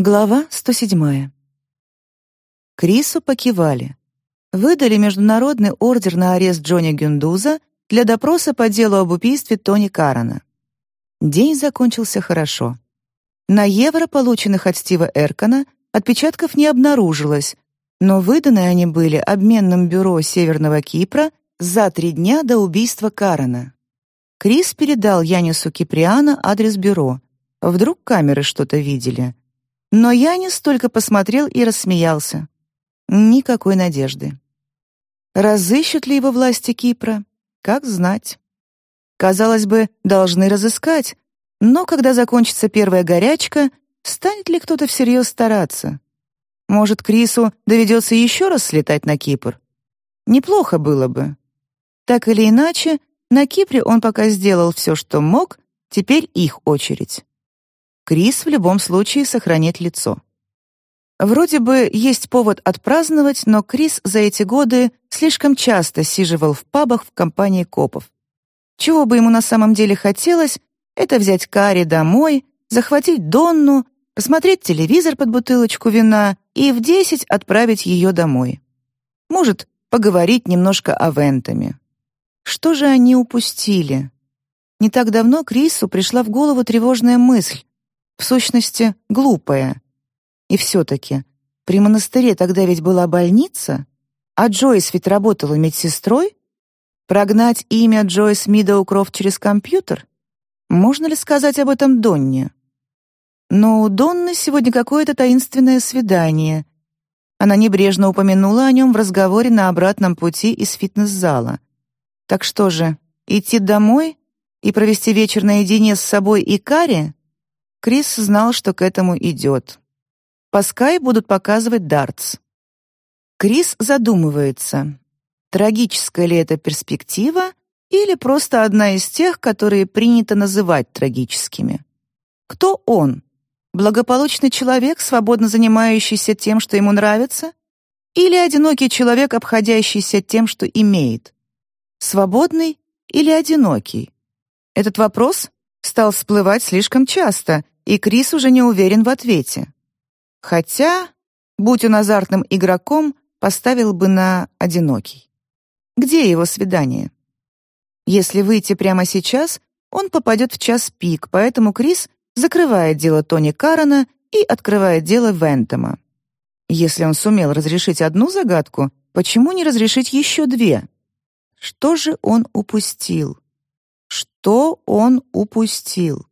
Глава 107. Крису покивали. Выдали международный ордер на арест Джонни Гюндуза для допроса по делу об убийстве Тони Карана. День закончился хорошо. На евро, полученных от Стива Эркана, отпечатков не обнаружилось, но выданы они были обменным бюро Северного Кипра за три дня до убийства Карана. Крис передал Янису Киприана адрес бюро. Вдруг камеры что-то видели. Но Янис только посмотрел и рассмеялся. Никакой надежды. Разыщут ли его власти Кипра? Как знать. Казалось бы, должны разыскать, но когда закончится первая горячка, станет ли кто-то всерьез стараться? Может, Крису доведется еще раз слетать на Кипр? Неплохо было бы. Так или иначе, на Кипре он пока сделал все, что мог, теперь их очередь. Крис в любом случае сохранит лицо. Вроде бы есть повод отпраздновать, но Крис за эти годы слишком часто сиживал в пабах в компании копов. Чего бы ему на самом деле хотелось, это взять Кари домой, захватить Донну, посмотреть телевизор под бутылочку вина и в десять отправить ее домой. Может, поговорить немножко о Вентами. Что же они упустили? Не так давно Крису пришла в голову тревожная мысль, в сущности, глупая. И все-таки, при монастыре тогда ведь была больница, а Джойс ведь работала медсестрой. Прогнать имя Джойс Мидоукрофт через компьютер? Можно ли сказать об этом Донне? Но у Донны сегодня какое-то таинственное свидание. Она небрежно упомянула о нем в разговоре на обратном пути из фитнес-зала. Так что же, идти домой и провести вечер наедине с собой и Кари? Крис знал, что к этому идет. По Sky будут показывать дартс. Крис задумывается, трагическая ли это перспектива или просто одна из тех, которые принято называть трагическими. Кто он? Благополучный человек, свободно занимающийся тем, что ему нравится? Или одинокий человек, обходящийся тем, что имеет? Свободный или одинокий? Этот вопрос стал всплывать слишком часто, и Крис уже не уверен в ответе. Хотя, будь он азартным игроком, поставил бы на «одинокий». Где его свидание? Если выйти прямо сейчас, он попадет в час пик, поэтому Крис закрывает дело Тони Карана и открывает дело Вентома. Если он сумел разрешить одну загадку, почему не разрешить еще две? Что же он упустил? Что он упустил?